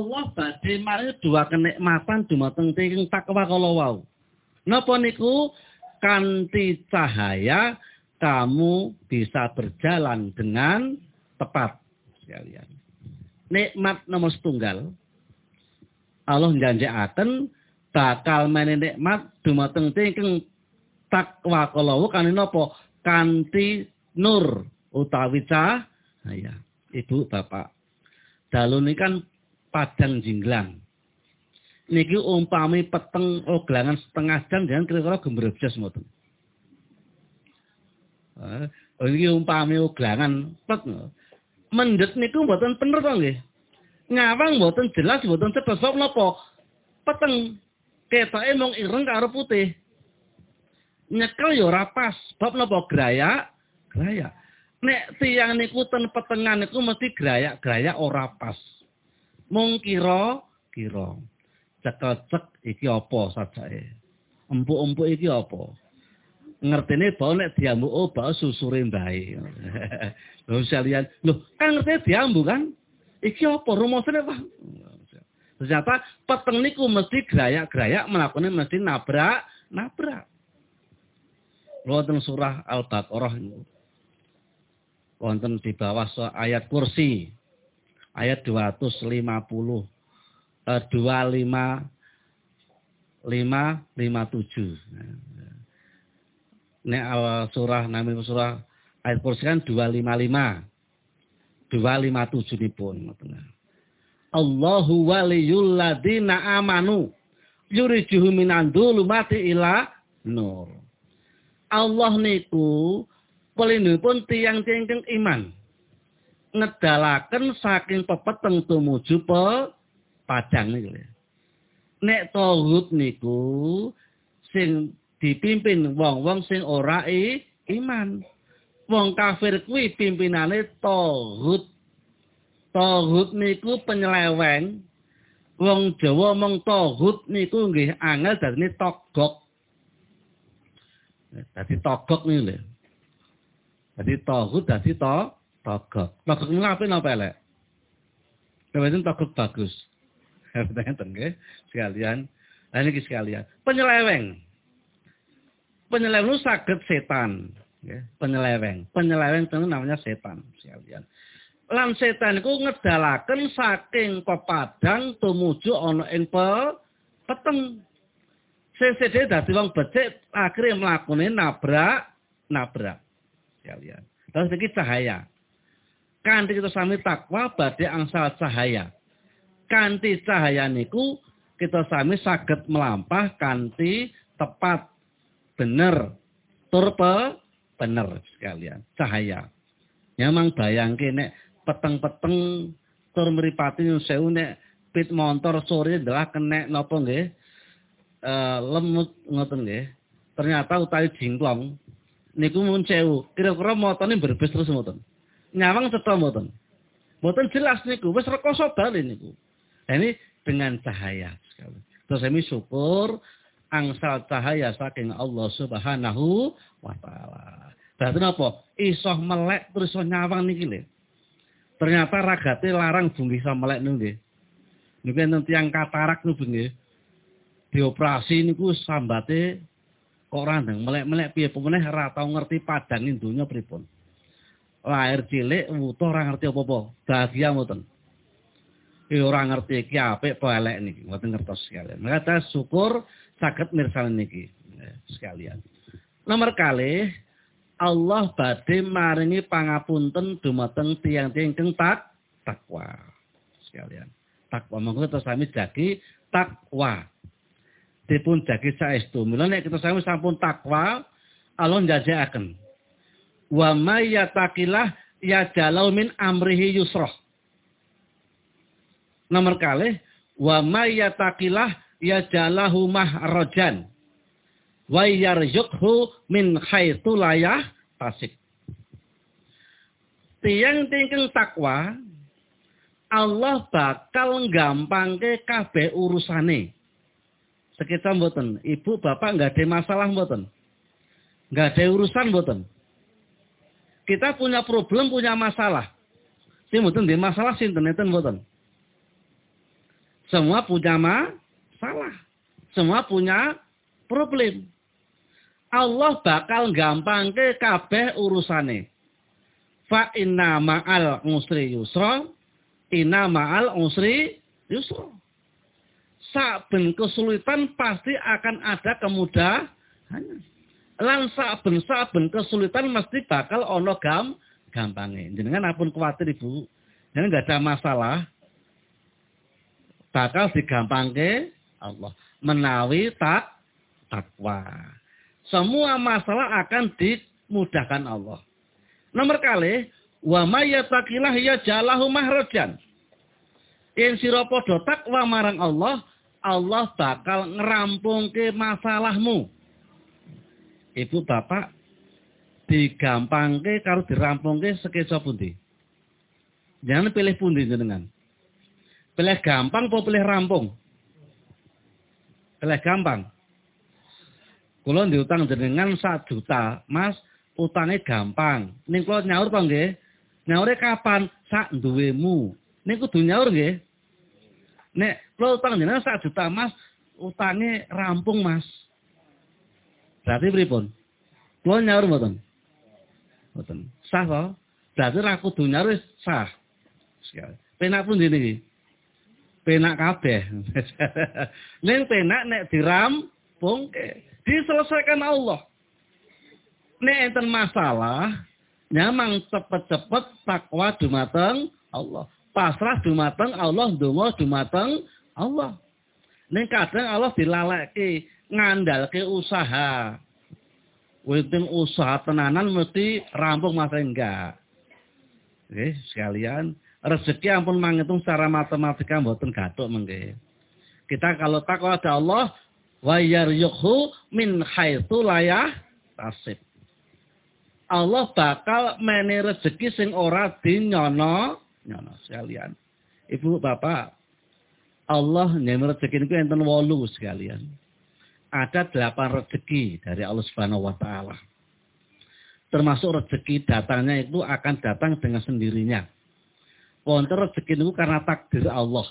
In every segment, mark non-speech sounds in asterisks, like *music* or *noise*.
Allah badhe maringi dua kenikmatan dumateng ing takwa kala wau. Napa niku kanthi cahaya kamu bisa berjalan dengan tepat sekalian. Nikmat nomor setunggal Allah janjiaken bakal mene nikmat dumateng ing takwa kala wau kanthi napa? Kanthi nur utawi cahaya. Ibu, Bapak. Dalu ini kan padang jinglang. Niki umpami peteng oglangan setengah jam jangan kira-kira gembrebjas ngoten. Oh iki umpami oglangan pet. Mendet niku mboten bener to nggih. Ngawang mboten jelas mboten cetha sebab napa? Peteng ketoke mung ireng karo putih. Nyekel ya ora pas. Sebab napa graya? Graya. Nek tiang niku ten petengan niku mesti grayak-grayak ora pas mung kira kira. Cek-cek iki apa sajake? Empuk-empuk iki apa? Ngertine bau nek diambu oh bau susure mbae *laughs* lho sekalian lho kan ngerti diambu kan? Iki apa? Rumusane Pak ternyata peteng niku mesti gerayak-gerayak melakukan mesti nabrak nabrak. Wonten surah al-baqarah wonten di bawah ayat kursi ayat 250 eh, 25 557. Nek al surah nami surah ayat kursi kan 255. 257 pun Allahu waliyul ladina amanu yurijuhu minan mati ila nur. Allah niku pelindungipun tiang-tiang iman ngedalaken saking pepeteng tumuju pe padang niku. Nek tauhid niku sing dipimpin wong-wong sing ora iman. Wong kafir kuwi pimpinane tauhid. Tauhid niku penyeleweng. Wong Jawa mong tauhid niku nggih angel dadine togok. Dadi togok niku lho. Dadi tauhid dadi to Togok. Togok apik napa elek? Kebetulan togok bagus. *laughs* Ngeten nggih, sekalian. Nah ini sekalian. Penyeleweng. Penyeleweng sakit setan. Penyeleweng. Penyeleweng itu namanya setan. Sekalian. Lan setan itu ngedalaken saking pepadang tumuju ana ing peteng. Sesede dadi wong becik akhirnya mlakune nabrak nabrak. Sekalian. Terus iki cahaya. Kanti kita sami takwa badhe angsal cahaya. Kanti cahaya niku kita sami saged melampah kanti tepat bener turpe bener sekalian cahaya. Nyamang bayangke nek peteng-peteng tur mripati sewu nek pit motor sore adalah kena napa nggih? Eh lemut ngoten nggih. Ternyata utawi jingklong niku mun sewu. Kira-kira motone berbes terus ngoten nyawang cetha mboten. Mboten jelas niku, wis rekoso bali niku. Nah, ini dengan cahaya sekali. Terus kami syukur angsal cahaya saking Allah Subhanahu wa taala. Berarti napa? Iso melek terus iso nyawang niki lho. Ternyata ragate larang bungi iso melek niku nggih. Niku enten tiyang katarak niku nggih. Dioperasi niku sambate kok randeng melek-melek piye pemene ora tau ngerti padangin donya pripun lahir cilik wuto ora ngerti apa-apa. Bahagia mboten. Eh ora ngerti iki apik apa elek niki, mboten ngertos sekalian. Maka syukur saged mirsani niki sekalian. Nomor kali Allah badhe maringi pangapunten dumateng tiang-tiang ingkang tak takwa sekalian. Takwa monggo kita sami jagi takwa. Dipun jagi saestu. Mula nek kita sami sampun takwa, Allah njajakaken wa may yatakillah jalau min amrihi yusroh. Nomor kali wa may yatakillah jalahu mahrajan wa yarzuqhu min haitsu la yahtasib. Tiang tingkeng takwa Allah bakal nggampangke kabeh urusane. Sekitar mboten, ibu bapak nggak ada masalah mboten. Nggak ada urusan mboten. Kita punya problem, punya masalah. Mboten nggih masalah sinten mboten. Semua punya masalah. Semua punya problem. Allah bakal gampang ke kabeh urusane. Fa inna ma'al usri yusra, inna ma'al usri yusra. Saben kesulitan pasti akan ada kemudahan. Lan saben-saben kesulitan mesti bakal ono gam gampangnya. Jenengan apun Ibu. Jangan nggak ada masalah. Bakal digampangke Allah. Menawi tak takwa. Semua masalah akan dimudahkan Allah. Nomor kali, wa mayyatakilah ya jalahu mahrajan. Yang sira takwa marang Allah, Allah bakal ngerampung ke masalahmu. Ibu bapak digampangke kalau dirampungke sekeca pundi? Jangan pilih pundi jenengan. Pilih gampang atau pilih rampung? Pilih gampang. Kulo diutang jenengan sak juta, Mas, utangnya gampang. Ning kulo nyaur to nggih? Nyaure kapan? Sak duwemu. Ning kudu nyaur nggih. Nek kulo utang jenengan sak juta, Mas, utangnya rampung, Mas. Berarti pripun? Kulo nyaur mboten? Mboten. Sah to? Berarti ra kudu nyaur sah. Penak pun iki. Penak kabeh. *laughs* Ning penak nek dirampungke diselesaikan Allah. Nek enten masalah, nyamang cepet-cepet takwa dumateng Allah. Pasrah dumateng Allah, ndonga dumateng Allah. Ning kadang Allah dilaleki ngandalke usaha. Witing usaha tenanan mesti rampung masa enggak. Oke, sekalian rezeki ampun manghitung secara matematika mboten gathuk mengke. Kita kalau takwa ada Allah, wa yaryuhu min haitsu la tasib. Allah bakal mene rezeki sing ora dinyono nyono sekalian. Ibu bapak, Allah nyeme rezeki niku enten wolu sekalian. Ada delapan rezeki dari Allah Subhanahu wa taala. Termasuk rezeki datangnya itu akan datang dengan sendirinya. Wonten rezeki niku karena takdir Allah.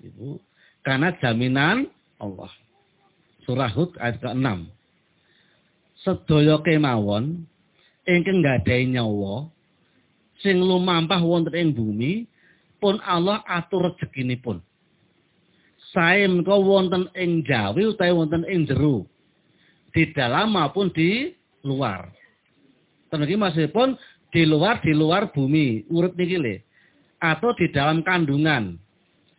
Ibu, karena jaminan Allah. Surah Hud ayat ke-6. Sedaya kemawon ingkang nggadahi nyawa sing lumampah wonten ing bumi pun Allah atur rezekinipun. Sae menika wonten ing jawi utawi wonten ing jero. Di dalam maupun di luar. Teniki pun di luar di luar bumi, urip niki le. Atau di dalam kandungan.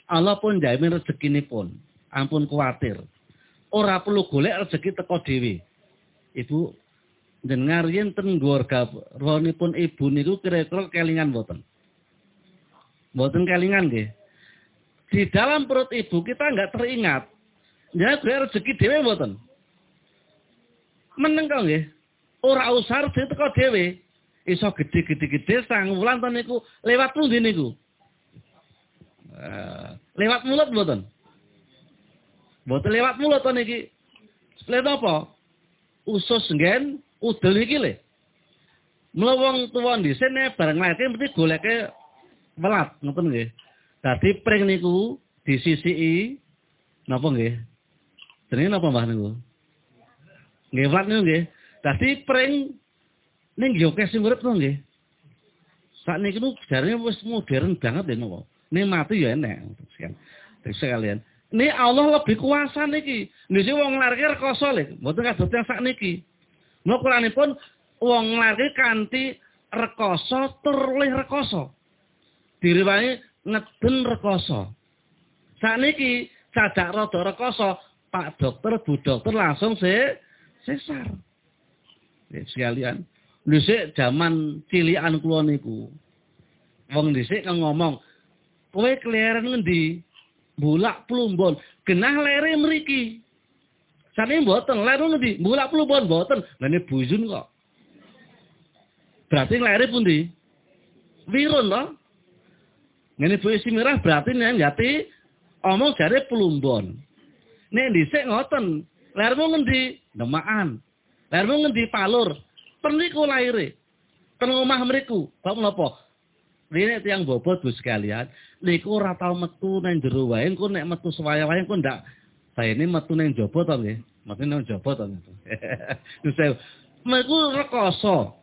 Allah pun jamin rezekinipun. Ampun kuatir. ora perlu golek rezeki teko dhewe. Ibu dengar yen ten keluarga pun ibu niku kira-kira kelingan mboten? Mboten kelingan nggih. Di dalam perut ibu kita enggak teringat. Ya golek rezeki dhewe mboten? Meneng kok nggih. Ora usah rezeki teko dhewe. Iso gede-gede-gede sang wulan to niku lewat pundi niku? Uh, lewat mulut mboten? Mboten lewat mulut to niki. Lha napa? Usus nggen udel iki le. Mula wong tuwa dhisik nek bareng lahir mesti goleke welat, ngoten nggih. Dadi pring niku disisiki napa nggih? Jenenge napa Mbah niku? Nggih welat niku nggih. Dadi pring ning yo sing urip nggih. Sakniki niku jarane wis modern banget lho napa. Nek mati ya enek. Sekalian. Ini Allah lebih kuasa niki. Niki wong larke rekoso lho, mboten kados yang sakniki. Mula Quranipun wong larke kanthi rekoso tur luwih rekoso. Diriwani ngeden rekoso. Sakniki cadak rada rekoso, Pak dokter, Bu dokter langsung se sesar. Ya, sekalian, dhisik zaman cilian kula niku. Wong dhisik ngomong, "Kowe keleren ngendi?" bulak plumbon genah lere mriki sane mboten lere ngendi bulak plumbon mboten lha bujun kok berarti lere pundi wirun to ngene Bu Simirah berarti nek ngati omong jare plumbon. Nek dhisik ngoten lermu ngendi? Demaan. Lermu ngendi palur? Perniku laire. Ten omah mriku. Kok menapa? Rene tiyang bobot Bu sekalian, niku ora tau metu nang jero wae, engko nek metu sewaya-waya engko ndak. Ini metu nang jaba to nggih. Metu nang jaba to. *laughs* Meku rekoso.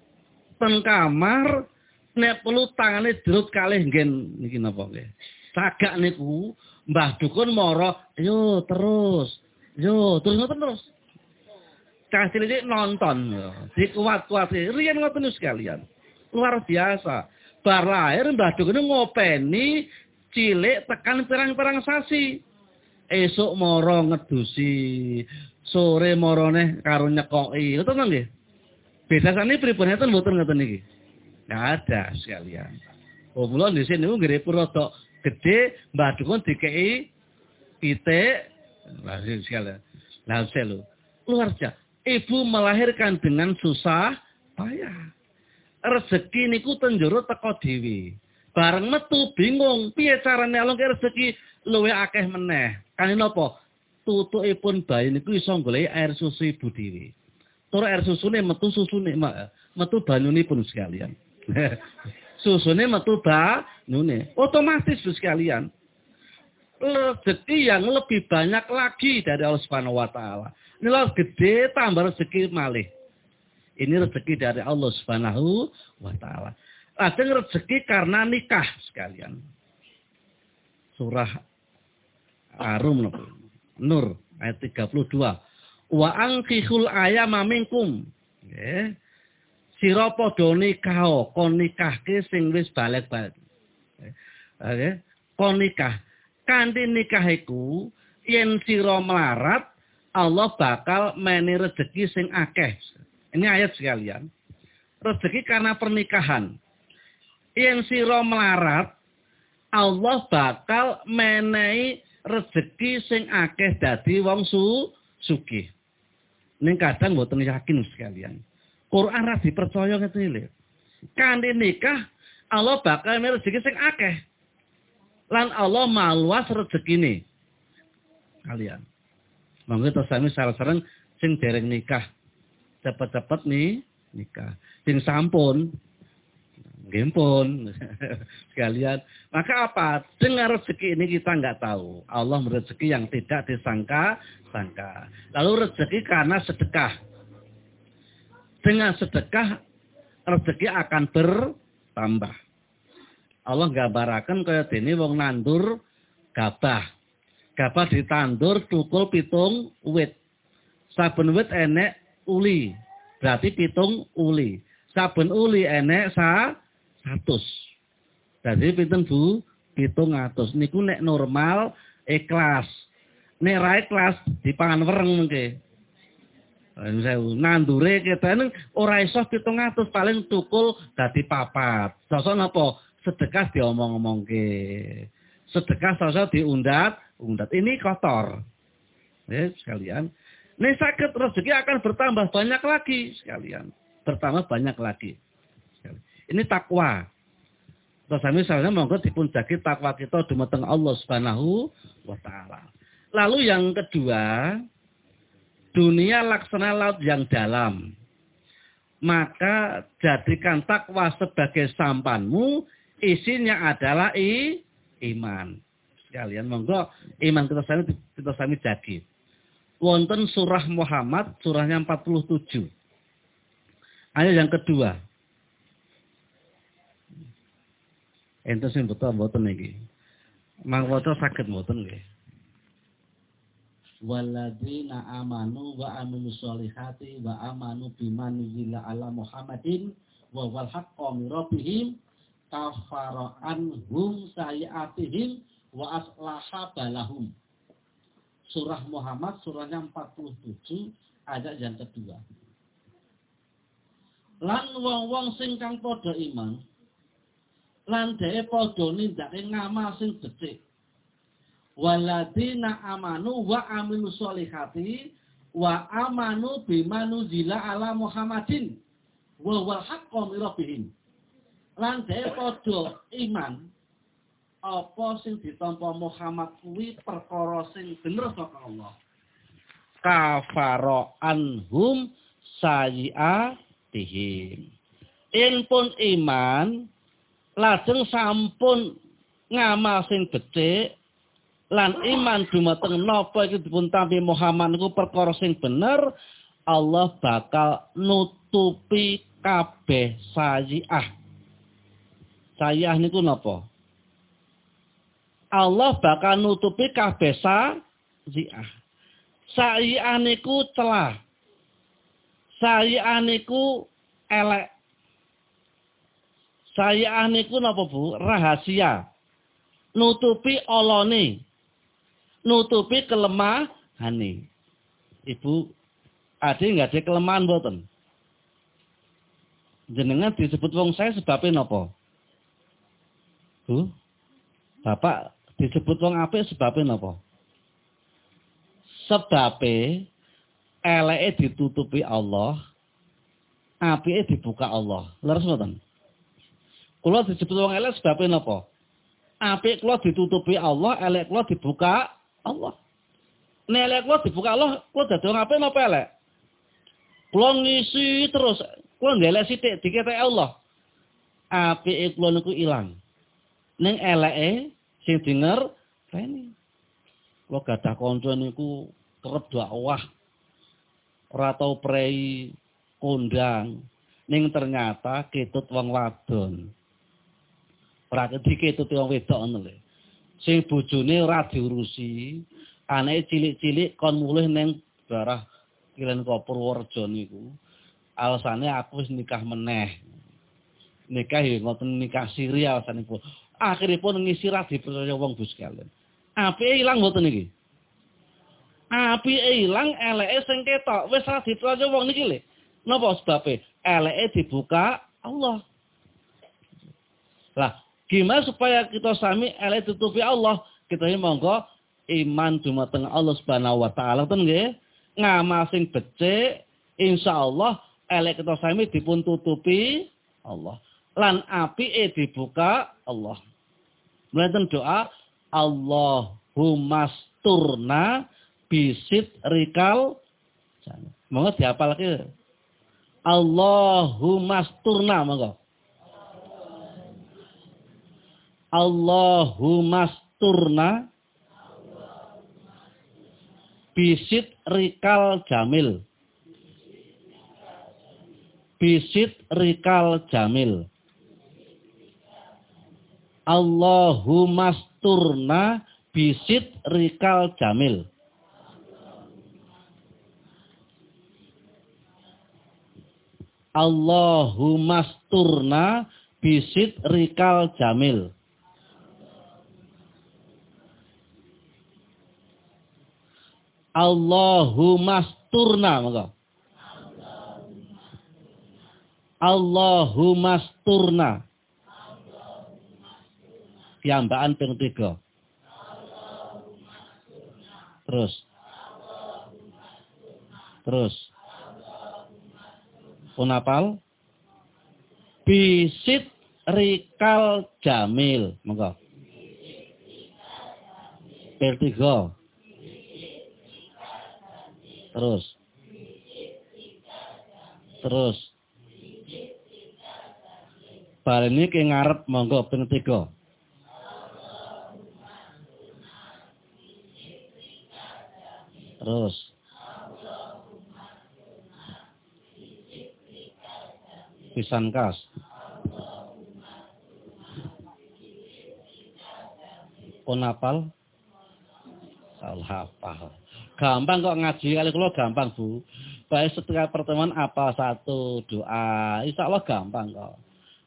Ten kamar nek perlu tangane jerut kalih nggen niki napa nggih. Sagak niku Mbah Dukun moro, yo terus. Yo, terus ngoten terus. Kasih ini nonton, dikuat-kuat, rian ngoten sekalian. Luar biasa bar lahir Mbah Dukun ngopeni cilik tekan perang-perang sasi. Esuk moro ngedusi, sore morone karo nyekoki. Ngoten nggih. Beda sani pripun enten mboten ngoten niki. Enggak ada sekalian. Oh di sini nggih rada gede Mbah Dukun dikei pitik lah sekalian. Lah selo. Luar biasa. Ibu melahirkan dengan susah payah rezeki niku tenjuru teko dhewe. Bareng metu bingung piye carane alung rezeki luwe akeh meneh. Kan napa? Tutukipun bayi niku iso golek air susu ibu dhewe. Tur air susune metu susune metu banyunipun sekalian. *laughs* susune metu banyune. Otomatis Bu sekalian. Rezeki yang lebih banyak lagi dari Allah Subhanahu wa taala. Ini gede tambah rezeki malih. Ini rezeki dari Allah Subhanahu wa taala. Lajeng rezeki karena nikah sekalian. Surah Arum Nur ayat 32. Wa angkihul ayama minkum. Nggih. Sira padha nikah, kon nikahke sing wis balik-balik. Nggih. Kon nikah. Kanthi nikah iku yen sira melarat Allah bakal meni rezeki sing akeh. Ini ayat sekalian. Rezeki karena pernikahan. Yang siro melarat, Allah bakal menai rezeki sing akeh dadi wong su sugih. Ning kadang mboten yakin sekalian. Quran ra dipercaya ngene lho. Kanthi nikah Allah bakal menai rezeki sing akeh. Lan Allah maluas rezekine. Kalian. Monggo to sami sareng sing dereng nikah cepat-cepat nih nikah. Sing sampun gempon *laughs* sekalian. Maka apa? Dengan rezeki ini kita nggak tahu. Allah merezeki yang tidak disangka-sangka. Lalu rezeki karena sedekah. Dengan sedekah rezeki akan bertambah. Allah gambaraken kaya dene wong nandur gabah. Gabah ditandur tukul pitung wit. Saben wit enek uli. Berarti pitung uli. Saben uli enek sa satu. Jadi pinten Bu? Pitung atus. Niku nek normal ikhlas. Nek ra ikhlas dipangan wereng mengke. Nandure kita ini ora iso pitung atus paling tukul dadi papat. Sosok napa? Sedekah diomong-omongke. Sedekah sosok diundat, undat. Ini kotor. Ya, sekalian. Ini sakit rezeki akan bertambah banyak lagi sekalian. Bertambah banyak lagi. Ini takwa. Terus misalnya monggo dipun takwa kita dumateng Allah Subhanahu wa taala. Lalu yang kedua, dunia laksana laut yang dalam. Maka jadikan takwa sebagai sampanmu, isinya adalah i, iman. Sekalian monggo iman kita sami kita sami jagi wonten surah Muhammad surahnya 47. Ayat yang kedua. Ente sing betul mboten niki. Mangkoto saged mboten nggih. Walladzina amanu wa aminu sholihati wa amanu bima nuzila ala Muhammadin wa wal haqqo min rabbihim kafara anhum sayiatihim wa aslaha balahum surah Muhammad surahnya 47 ayat yang kedua. Lan wong-wong sing kang iman lan dhewe padha nindake ngamal sing becik. Waladina amanu wa aminu sholihati wa amanu bima nuzila ala Muhammadin wa wal haqqo min rabbihim. Lan iman apa sing ditampa Muhammad kuwi perkara sing bener saka Allah. Kafaro anhum sayiatihim. In pun iman lajeng sampun ngamal sing becik lan iman dumateng napa iki dipun tampi Muhammad niku perkara sing bener Allah bakal nutupi kabeh sayiah. Sayiah niku napa? Allah bakal nutupi kabeh sayiah. Sayiah niku celah. Sayiah niku elek. Sayiah niku napa Bu? Rahasia. Nutupi olone. Nutupi kelemahane. Ibu ada nggak ada kelemahan boten? Jenengan disebut wong saya sebabnya nopo? Bu, Bapak disebut wong apik sebabnya nopo? Sebabnya eleke ditutupi Allah, apike dibuka Allah. Leres mboten? Kula disebut wong elek sebabnya nopo? Apik kula ditutupi Allah, elek kula dibuka Allah. Nek elek dibuka Allah, kula dadi wong apik napa elek? Kula ngisi terus, kula ndelek sithik diketek Allah. Apike kula niku ilang. Ning eleke sing denger rene. Kula gadah kanca niku kerep dakwah. Ora tau prei kondang. Ning ternyata ketut wong wadon. Ora ketut wong wedok ngono lho. Sing bojone ora diurusi, anake cilik-cilik kon mulih ning darah kilen Purworejo niku. Alasane aku wis nikah meneh. Nikah ya ngoten nikah siri alasane pun. Akhiripun ngisi ra dipercaya wong bus kalian. Apike ilang mboten niki? Apike ilang eleke sing ketok wis ra dipercaya wong niki lho. Napa sebabe? Eleke dibuka Allah. Lah, gimana supaya kita sami elek tutupi Allah? Kita ini monggo iman cuma tengah Allah Subhanahu wa taala ten nggih? Ngamal sing becik insyaallah elek kita sami dipun tutupi Allah. Lan apike dibuka Allah. Melainkan doa Allahumma sturna bisit rikal Monggo Allahumma sturna monggo Allahumma sturna Bisit Rikal Jamil. Bisit Rikal Jamil. Allahumma sturna bisit Rikal Jamil. Allahumma sturna bisit Rikal Jamil. Allahumma sturna monggo. Allahumma sturna. Kiambaan ping tiga. Terus. Terus. Punapal. Bisit rikal jamil. Ping tiga. Terus. Terus. Bar ini ke ngarep monggo ping 3. Terus. Pisan kas. Pun apal? Salah hafal. Gampang kok ngaji kali kula gampang, Bu. Baik setiap pertemuan apa satu doa. Insya Allah gampang kok.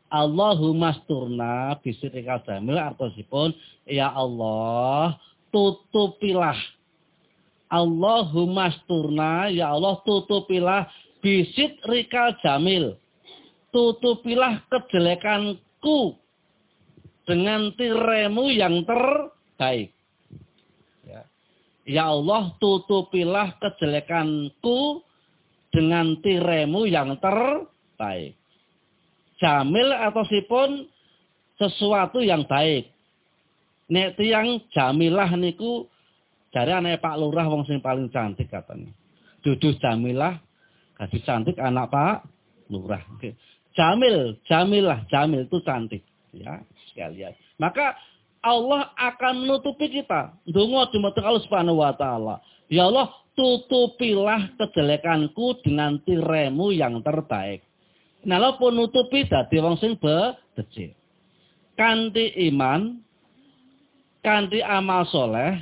Allahumma sturna bisirika jamil artosipun ya Allah tutupilah Allahumma sturna ya Allah tutupilah bisit rikal jamil tutupilah kejelekanku dengan tiremu yang terbaik Ya Allah tutupilah kejelekanku dengan tiremu yang terbaik. Jamil atau sipun sesuatu yang baik. Nek tiang jamilah niku dari anak Pak Lurah wong sing paling cantik katanya. Duduh jamilah gadis cantik anak Pak Lurah. Jamil, jamilah, jamil itu cantik. Ya, sekalian. Maka Allah akan menutupi kita. Dungo dumateng Allah Subhanahu wa taala. Ya Allah, tutupilah kejelekanku dengan tiremu yang terbaik. Nalo pun nutupi dadi wong sing becik. Kanti iman, kanti amal soleh,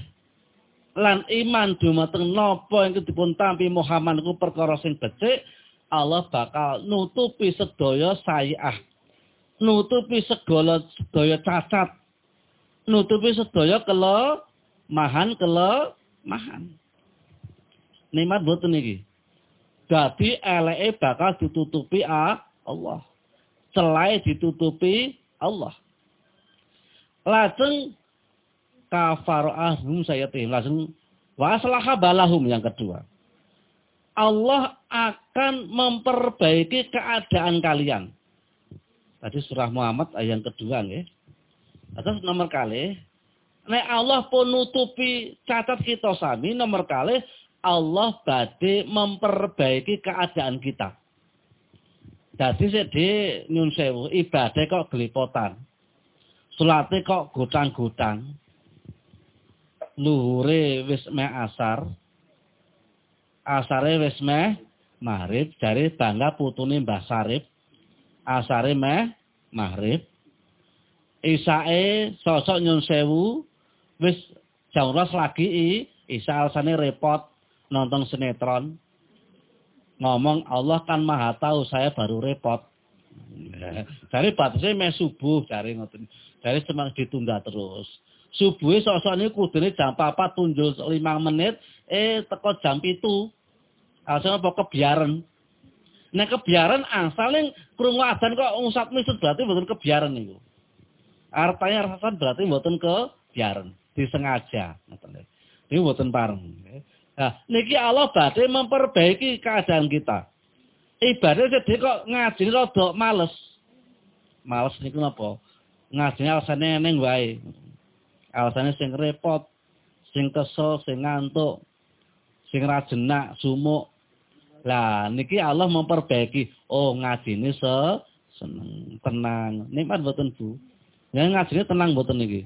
lan iman dumateng napa ing dipun tampi Muhammad ku perkara sing becik, Allah bakal nutupi sedaya sayiah. Nutupi segala sedaya cacat. Nutupi sedaya kelemahan kelemahan. Nikmat boten iki. Dadi eleke bakal ditutupi Allah. Celai ditutupi Allah. Lajeng saya langsung waslaha balahum yang kedua. Allah akan memperbaiki keadaan kalian. Tadi surah Muhammad ayat yang kedua ya. Atas nomor kali. Nek Allah pun nutupi catat kita sami nomor kali Allah badhe memperbaiki keadaan kita. Jadi sedhe nyun sewu ibadah kok gelipotan. Salate kok gotang-gotang. Luhure wis me asar, asare wis meh maghrib dari bangga putune Mbah Sarip asare meh maghrib isae sosok nyun sewu wis jam lagi i isa alasane repot nonton sinetron. Ngomong Allah kan maha tahu saya baru repot. Dari batasnya meh subuh dari ngoten. Dari semang ditunda terus. Subuh sosok ini kudune jam apa tunjuk lima menit eh teko jam itu Asal apa? Kebiaran. Nah kebiaran asalnya krungu adzan kok usat misut berarti mboten kebiaran niku. Artanya rasasan berarti mboten kebiaran, disengaja ngoten Ini mboten pareng. Nah, niki Allah badhe memperbaiki keadaan kita. Ibadah jadi kok ngaji rada males. Males niku napa? Ngajine alasane neng wae. Alasane sing repot, sing kesel, sing ngantuk, sing rajenak, sumuk, lah niki Allah memperbaiki. Oh ngajine se seneng, tenang. Nikmat mboten Bu? Ya ngajine tenang mboten niki.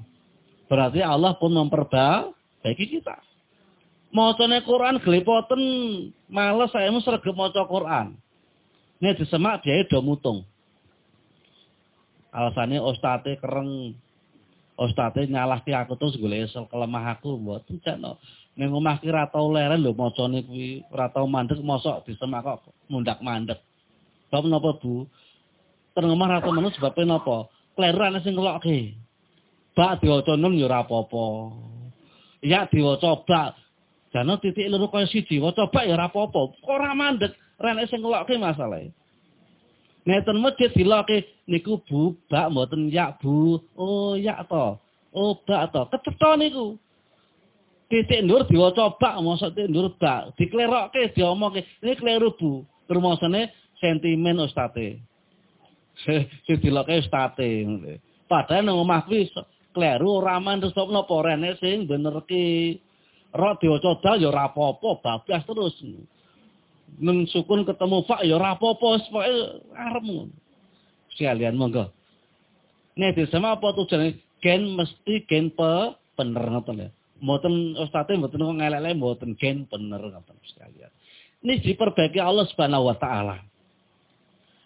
Berarti Allah pun memperbaiki kita. Macane Quran gelepoten males saya mu sregep maca Quran. Ini disemak dia do mutung. Alasannya ostate kereng. Ostate nyalahke aku terus golek kelemah aku mboten jane. Ning omah ki ora tau leren lho macane kuwi, tau mandek mosok disemak kok mundak-mandek. Sebab napa Bu? Ten omah ra tau menus sebab napa? Kleru ana sing ngelokke. Bak diwaca nun ya ora apa-apa. Ya diwaca bak. Jane titik loro kaya siji, waca bak ya ora apa-apa. Ora mandek, rene sing ngelokke masalahe. Ngeten masjid dilokke niku Bu, bak mboten ya Bu. Oh ya to. Oh bak to. Kecetha niku. titik nur diwaca bak mosok titik nur bak diklerokke diomongke ini kleru Bu rumasane sentimen ustate sing dilokke ustate padahal nang omah kuwi kleru ora mandhes napa rene sing benerke ro diwaca dal ya ora apa-apa terus. Nang sukun ketemu fa ya ora apa-apa pokoke arep sekalian monggo. Nek disema apa tujuane? Gen mesti gen pe bener ngoten ya mboten ustate mboten kok ngelek-elek mboten gen bener ngoten sekalian. Ini diperbaiki Allah Subhanahu wa taala.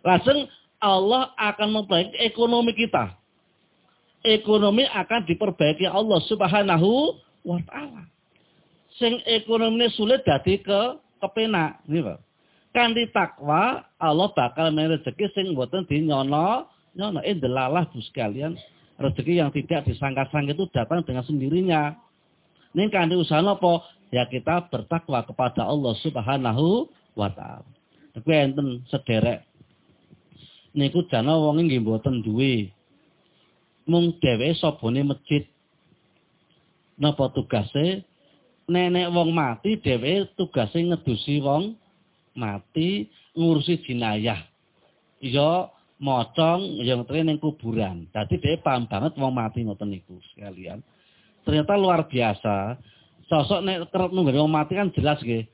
Langsung Allah akan memperbaiki ekonomi kita. Ekonomi akan diperbaiki Allah Subhanahu wa taala. Sing ekonomi sulit dadi ke kepenak, nggih, Kan di takwa Allah bakal merezeki sing mboten dinyono nyono eh delalah Bu sekalian. Rezeki yang tidak disangka-sangka itu datang dengan sendirinya. Ning kanthi usaha napa? Ya kita bertakwa kepada Allah Subhanahu wa taala. Kuwi enten sederek. Niku jana wong nggih mboten duwe. Mung dhewe sabone masjid. Napa tugase? Nenek wong mati dhewe tugase ngedusi wong mati ngurusi jenayah. Ya mocong yang tren ning kuburan. Dadi dhewe paham banget wong mati ngoten niku sekalian. ternyata luar biasa. Sosok nek kerep nunggani wong mati kan jelas nggih.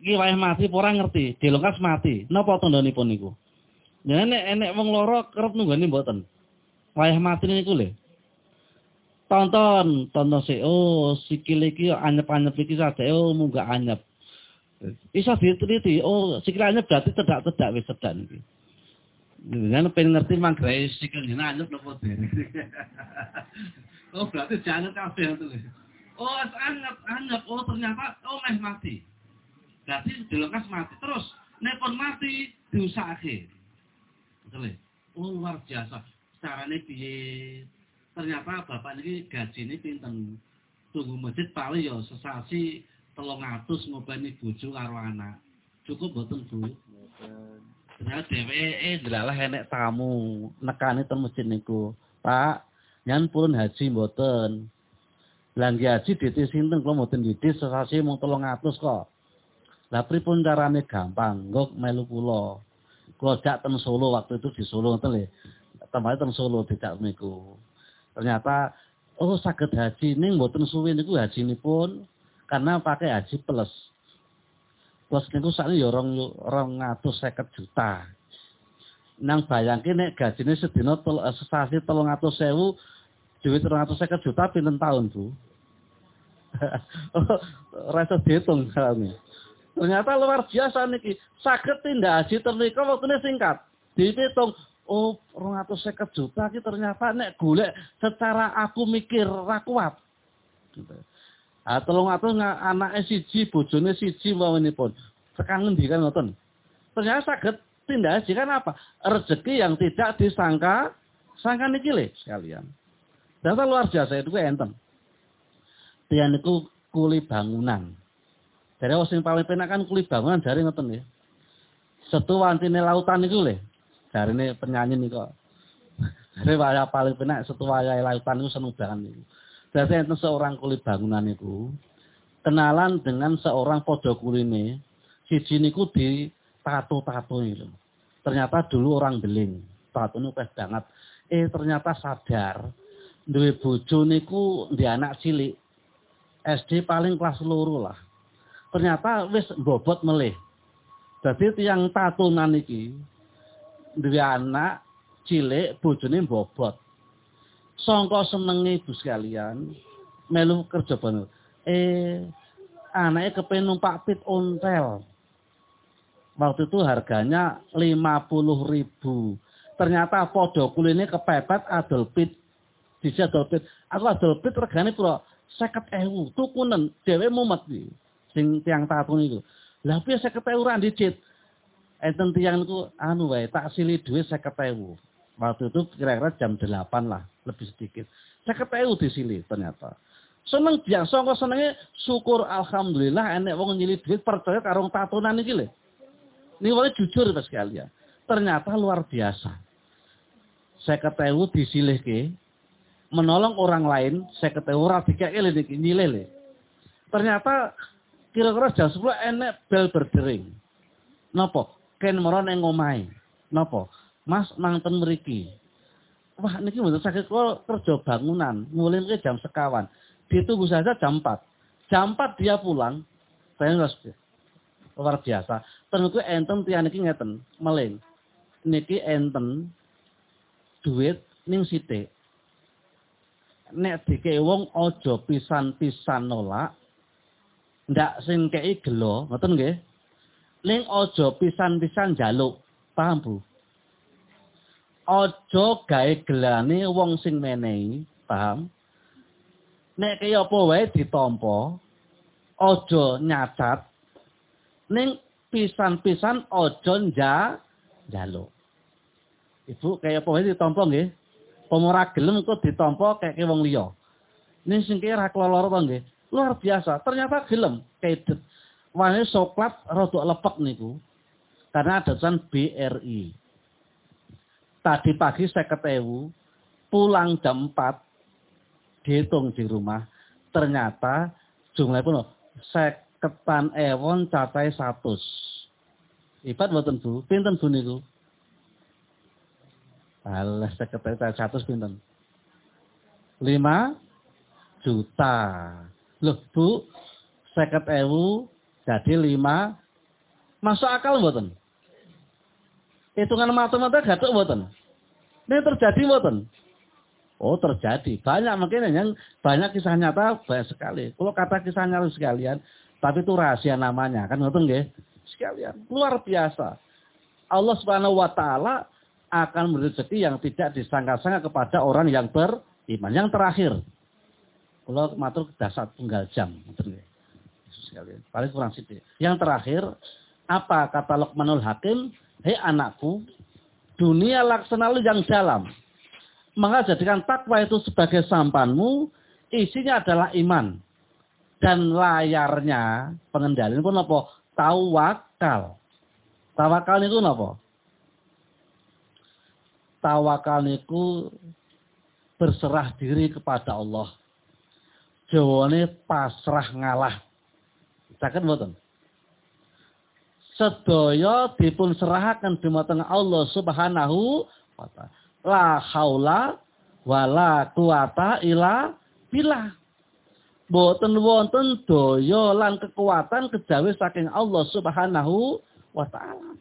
Iki wae mati ora ngerti, dilengkas mati. Napa tandhanipun niku? Ya nek enek wong loro kerep nunggani mboten. wayah mati niku lho. Tonton, tonton sih. Oh, sikil iki anyep-anyep iki sadhe oh munggah anyep. Iso diteliti. Oh, sikil anyep berarti tedak-tedak wis sedan iki. Dengan pengen ngerti manggrae sikil jeneng anyep nopo *laughs* Oh, berarti jangan kabeh itu. Oh, anyep, anyep. Oh, ternyata oh meh mati. Berarti dilekas mati. Terus nek pun mati diusahake. Betul ya? Oh, luar biasa. Carane piye? ternyata bapak ini gaji ini pinten? Tunggu masjid paling ya sesasi telung atus ngobani bojo karo anak. Cukup betul bu? Ternyata DWE delalah enek tamu nekani ten masjid niku. Pak nyan purun haji mboten. Belanja haji dite sinten? Kula mboten dite sesasi mung telung atus kok. Lah pripun carane gampang nggo melu kula jak ten Solo waktu itu di Solo ngoten lho tempat ten Solo tidak niku Ternyata oh sakit haji ning mboten suwi niku pun karena pakai haji plus. Plus niku sakniki ya 250 juta. Nang bayangke nek gajine sedina eh, sesasi 300.000 duit 250 juta pinten tahun, Bu? *laughs* Rasa dihitung kami. Ternyata luar biasa niki. Sakit tindak haji ternika waktunya singkat. Dihitung Oh, seket juta ki ternyata nek golek secara aku mikir ra kuat. Gitu. Ah 300 anake siji, bojone siji pun. Sekarang ngendi kan ngoten. Ternyata saged tindak kan apa? Rezeki yang tidak disangka sangka niki le sekalian. Data luar biasa itu enten. Dia niku kuli bangunan. Dari sing paling penak kan kuli bangunan dari ngoten ya. Setu wantine lautan niku le ini penyanyi nih *laughs* kok. Jadi waya paling penak satu waya lautan itu seneng banget nih. Jadi itu seorang kulit bangunan itu kenalan dengan seorang podo kuline. Siji niku di tato-tato itu. Ternyata dulu orang beling. Tato pes banget. Eh ternyata sadar. Duwe bojo niku di anak cilik. SD paling kelas luru lah. Ternyata wis bobot melih. Jadi tiang tatunan iki duwe anak cilik bojone bobot. Sangka senenge ibu sekalian melu kerja bener. Eh anaknya kepengen numpak pit ontel. Waktu itu harganya 50 ribu. Ternyata podo kuline kepepet adol pit. Disi adol pit. Aku adol pit regane pura seket ewu. Tukunen. Dewe mumet. Sing tiang tatun itu. Lah piye seket ewu randicit enten tiang niku anu wae tak sili dhuwit 50.000. Waktu itu kira-kira jam 8 lah, lebih sedikit. 50.000 disili ternyata. Seneng biasa kok senenge syukur alhamdulillah enek wong nyili duit percaya karo tatunan iki lho. Ini wong jujur Mas sekalian. Ternyata luar biasa. Saya ketahui disilihke menolong orang lain, saya ketahui ora dikeke niki nyilih Ternyata kira-kira jam 10 enek bel berdering. Napa? ken mara ning omahe. Napa? Mas manten mriki. Wah niki mboten saged kula kerja bangunan, ke jam sekawan. Ditunggu saja jam 4. Jam 4 dia pulang. Saya luar biasa. Ternyata enten tiang niki ngeten, meling. Niki enten duit ning sithik. Nek dike wong aja pisan-pisan nolak. Ndak sing kei gelo, ngoten nggih? Ning ojo pisan-pisan jaluk. Paham, Bu? Ojo gawe gelane wong sing menehi, paham? Nek kaya apa wae ditampa, ojo nyacat. Ning pisan-pisan ojo nja jaluk. Ibu kaya apa wae ditampa nggih? Pemora gelem kok ditampa kaya wong liya. Ning sing kira kelolor to nggih. Luar biasa. Ternyata gelem kedet. Wani soklat rodok lepek niku. Karena ada tulisan BRI. Tadi pagi saya ketemu, pulang jam 4, dihitung di rumah. Ternyata jumlahnya pun saya ketan ewon catai satu. Ibat buatan bu, pinten bu niku. Alah saya catai satu pinten. Lima juta. Loh bu, saya ketemu jadi lima. Masuk akal mboten? Hitungan matematika gatuk mboten? Ini terjadi mboten? Oh terjadi. Banyak mungkin yang banyak kisah nyata banyak sekali. Kalau kata kisah nyata sekalian, tapi itu rahasia namanya. Kan ngerti nggih? Sekalian. Luar biasa. Allah Subhanahu wa taala akan rezeki yang tidak disangka-sangka kepada orang yang beriman. Yang terakhir, kalau matur dasar tunggal jam. Paling kurang sedikit. Yang terakhir, apa kata Luqmanul Hakim? Hei anakku, dunia laksana lu yang dalam. Maka jadikan takwa itu sebagai sampanmu, isinya adalah iman. Dan layarnya, pengendalian pun apa? Tawakal. Tawakal itu apa? tawakal niku berserah diri kepada Allah. Jawane pasrah ngalah. Saged mboten? Sedaya dipun serahaken dumateng Allah Subhanahu wa taala. La haula wala quwata illa billah. Boten wonten daya lan kekuatan kejawi saking Allah Subhanahu wa taala.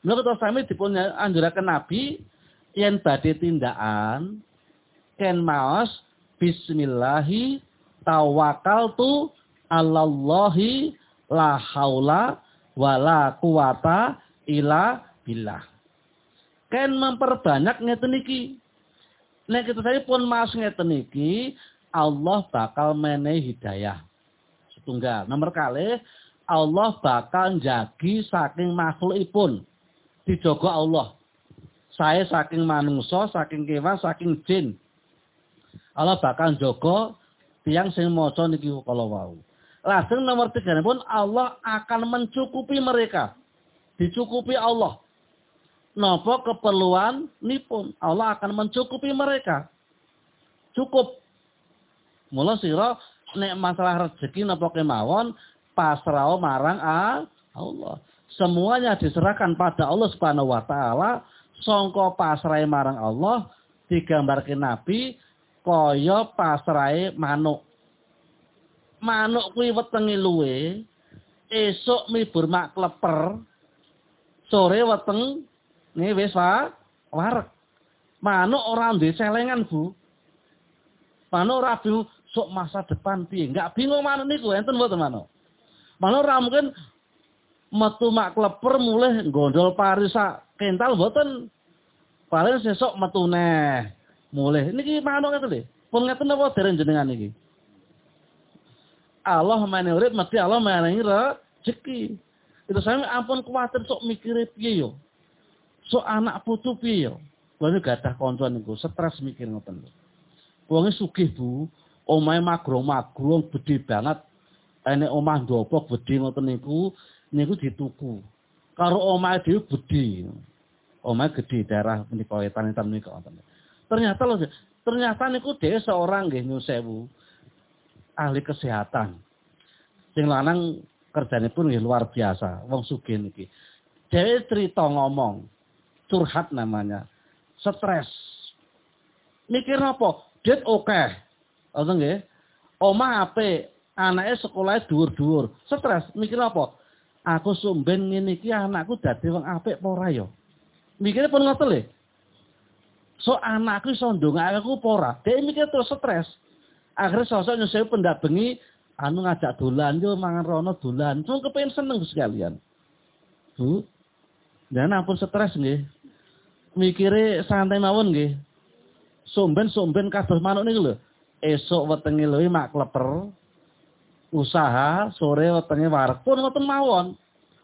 Menurut sami dipun anjuraken Nabi yen badhe tindakan ken maos bismillahi tawakkaltu alallahi la haula wala quwata illa billah. Ken memperbanyak ngeten iki. Nek kita saya pun mas ngeten iki, Allah bakal menehi hidayah. Setunggal. Nomor kali, Allah bakal jagi saking makhlukipun. Dijogo Allah. Saya saking manungso, saking kewan, saking jin. Allah bakal jogo tiang sing maca niki kala wau. Lajeng nomor tiga pun Allah akan mencukupi mereka. Dicukupi Allah. Nopo keperluan nipun Allah akan mencukupi mereka. Cukup. Mula sira nek masalah rezeki napa kemawon pasrah marang Allah. Semuanya diserahkan pada Allah Subhanahu wa taala songko pasrai marang Allah digambarkan Nabi kaya pasrai manuk. Manuk kuwi wetengi luwe, esuk mibur mak kleper, sore weteng nih wis warek. Manuk ora ndek celengan, Bu. Manuk ora bingung sok masa depan piye? Enggak bingung manuk niku enten mboten manuk. Manuk ora mungkin metu mak kleper mulai gondol parisa kental boten. Paling sesok metu neh. Mulih. Niki manuk ngeten lho. Pun ngeten apa dereng jenengan iki? Allah main urip mesti Allah main rezeki. Itu saya ampun kuwatir sok mikire piye yo. Sok anak putu piye yo. Kuwi gadah kanca niku stres mikir ngoten. Wonge sugih Bu, omahe magro-magro gede banget. Enek omah ndopok gede ngoten niku, niku dituku. Karo omahe dhewe gede. omah gede daerah menika wetan-wetan menika Ternyata loh, ternyata niku dhewe seorang nggih nyusewu ahli kesehatan. Sing lanang kerjane pun nggih luar biasa, wong sugih niki. Dhewe cerita ngomong, curhat namanya. Stres. Mikir apa? Dit oke. Okay. Ngoten nggih. Omah apik, anake sekolah dhuwur-dhuwur. Stres, mikir apa? Aku sumben ngene iki anakku dadi wong apik apa ora ya? Mikirnya pun ngoten lho. So anakku iso ndongake aku apa ora? Dhek mikir terus stres. Akhirnya sosok pendak bengi anu ngajak dolan yo mangan rono dolan. Cuma kepengen seneng sekalian. Bu. Dan ampun stres nggih. Mikire santai mawon nggih. Somben-somben kados manuk niku lho. Esok wetenge lho mak kleper. Usaha sore wetenge wareg pun ngoten mawon.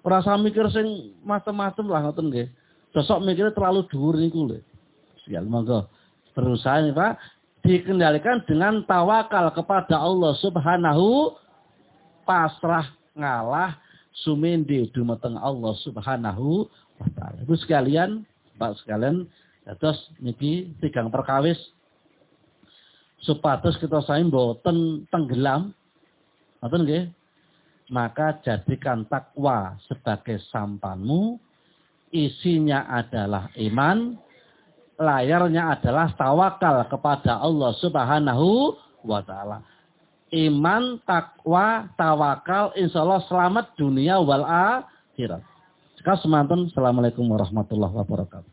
Ora mikir sing macem-macem lah ngoten nggih. Sosok mikirnya terlalu dhuwur niku lho. Sial monggo. Berusaha nih Pak dikendalikan dengan tawakal kepada Allah Subhanahu pasrah ngalah sumindi dumateng Allah Subhanahu wa taala. Ibu sekalian, Pak sekalian, terus niki tigang perkawis supados kita sae mboten tenggelam. Ngoten nggih? Maka jadikan takwa sebagai sampanmu isinya adalah iman, layarnya adalah tawakal kepada Allah Subhanahu wa taala. Iman, takwa, tawakal, insya Allah selamat dunia wal akhirat. Sekarang semantan, Assalamualaikum warahmatullahi wabarakatuh.